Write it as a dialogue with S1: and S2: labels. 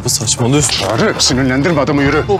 S1: Baba saçmalıyorsun.
S2: Tarık sinirlendirme adamı yürü.